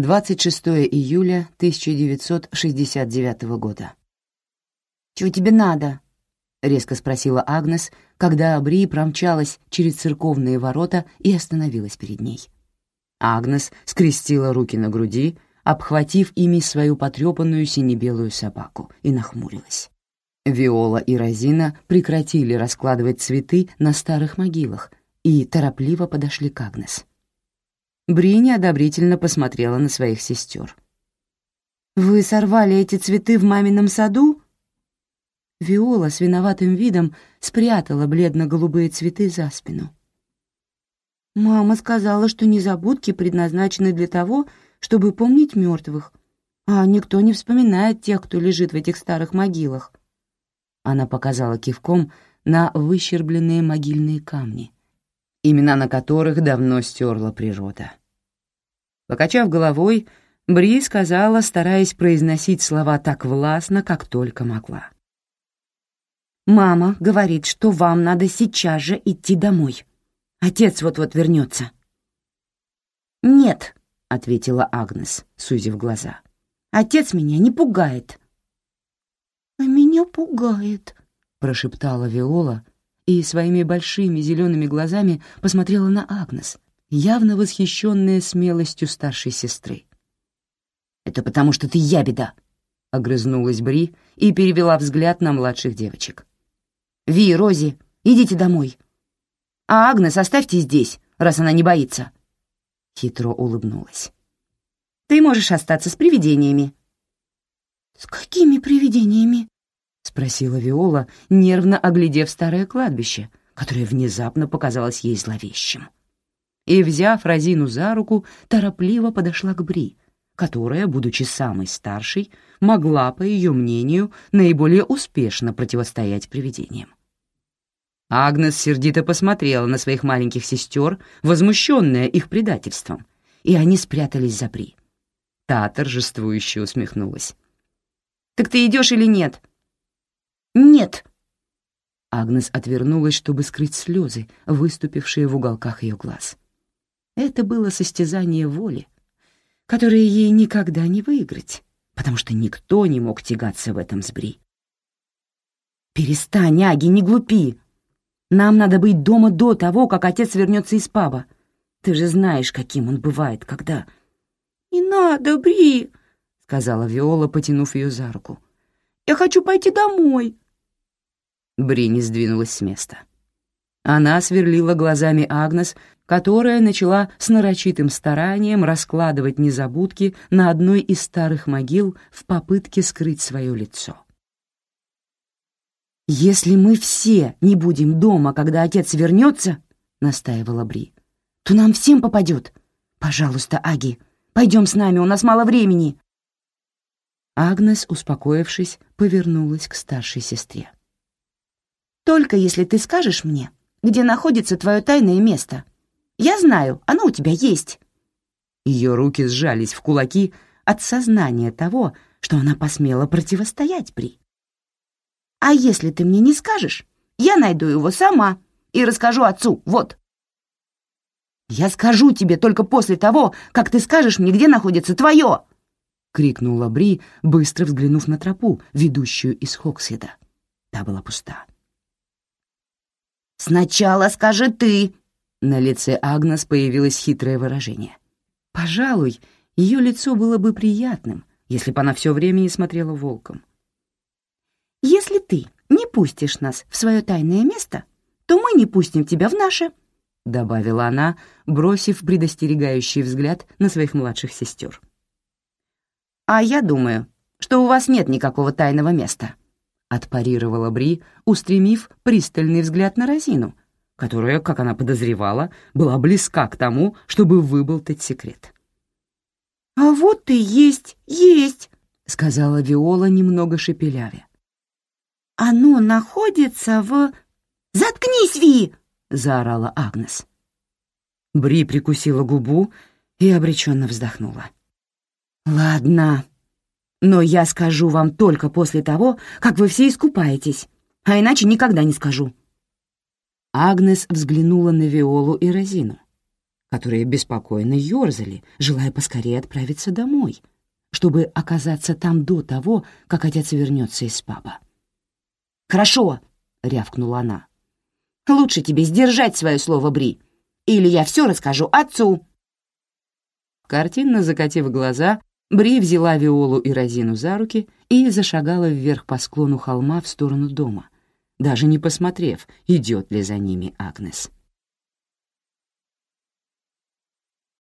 26 июля 1969 года. «Чего тебе надо?» — резко спросила Агнес, когда Абри промчалась через церковные ворота и остановилась перед ней. Агнес скрестила руки на груди, обхватив ими свою потрепанную сине-белую собаку, и нахмурилась. Виола и Розина прекратили раскладывать цветы на старых могилах и торопливо подошли к Агнес. Бри неодобрительно посмотрела на своих сестер. «Вы сорвали эти цветы в мамином саду?» Виола с виноватым видом спрятала бледно-голубые цветы за спину. «Мама сказала, что незабудки предназначены для того, чтобы помнить мертвых, а никто не вспоминает тех, кто лежит в этих старых могилах». Она показала кивком на выщербленные могильные камни, имена на которых давно стерла природа. Покачав головой, Бри сказала, стараясь произносить слова так властно, как только могла. «Мама говорит, что вам надо сейчас же идти домой. Отец вот-вот вернется». «Нет», — ответила Агнес, сузив глаза. «Отец меня не пугает». «А меня пугает», — прошептала Виола и своими большими зелеными глазами посмотрела на Агнес, явно восхищенная смелостью старшей сестры. «Это потому, что ты ябеда», — огрызнулась Бри и перевела взгляд на младших девочек. «Ви, Рози, идите домой. А Агнес оставьте здесь, раз она не боится». Хитро улыбнулась. «Ты можешь остаться с привидениями». «С какими привидениями?» — спросила Виола, нервно оглядев старое кладбище, которое внезапно показалось ей зловещим. И, взяв Розину за руку, торопливо подошла к Бри, которая, будучи самой старшей, могла, по ее мнению, наиболее успешно противостоять привидениям. Агнес сердито посмотрела на своих маленьких сестер, возмущенная их предательством, и они спрятались за Бри. Та торжествующе усмехнулась. «Так ты идешь или нет?» «Нет». Агнес отвернулась, чтобы скрыть слезы, выступившие в уголках ее глаз. Это было состязание воли, которое ей никогда не выиграть, потому что никто не мог тягаться в этом с Бри. «Перестань, Аги, не глупи!» Нам надо быть дома до того, как отец вернется из паба. Ты же знаешь, каким он бывает, когда...» «Не надо, Бри!» — сказала Виола, потянув ее за руку. «Я хочу пойти домой!» Бри не сдвинулась с места. Она сверлила глазами Агнес, которая начала с нарочитым старанием раскладывать незабудки на одной из старых могил в попытке скрыть свое лицо. «Если мы все не будем дома, когда отец вернется, — настаивала Бри, — то нам всем попадет. Пожалуйста, Аги, пойдем с нами, у нас мало времени». Агнес, успокоившись, повернулась к старшей сестре. «Только если ты скажешь мне, где находится твое тайное место. Я знаю, оно у тебя есть». Ее руки сжались в кулаки от сознания того, что она посмела противостоять Бри. А если ты мне не скажешь, я найду его сама и расскажу отцу, вот. Я скажу тебе только после того, как ты скажешь мне, где находится твое!» — крикнула Бри, быстро взглянув на тропу, ведущую из Хоксхеда. Та была пуста. «Сначала скажи ты!» На лице Агнес появилось хитрое выражение. Пожалуй, ее лицо было бы приятным, если бы она все время не смотрела волком. Если ты не пустишь нас в свое тайное место, то мы не пустим тебя в наше», — добавила она, бросив предостерегающий взгляд на своих младших сестер. «А я думаю, что у вас нет никакого тайного места», — отпарировала Бри, устремив пристальный взгляд на Розину, которая, как она подозревала, была близка к тому, чтобы выболтать секрет. «А вот и есть, есть», — сказала Виола немного шепелявя. Оно находится в... «Заткнись, Ви!» — заорала Агнес. Бри прикусила губу и обреченно вздохнула. «Ладно, но я скажу вам только после того, как вы все искупаетесь, а иначе никогда не скажу». Агнес взглянула на Виолу и Розину. которые беспокойно ёрзали, желая поскорее отправиться домой, чтобы оказаться там до того, как отец вернется из паба. «Хорошо», — рявкнула она. «Лучше тебе сдержать свое слово, Бри, или я все расскажу отцу». Картинно закатив глаза, Бри взяла Виолу и Розину за руки и зашагала вверх по склону холма в сторону дома, даже не посмотрев, идет ли за ними Агнес.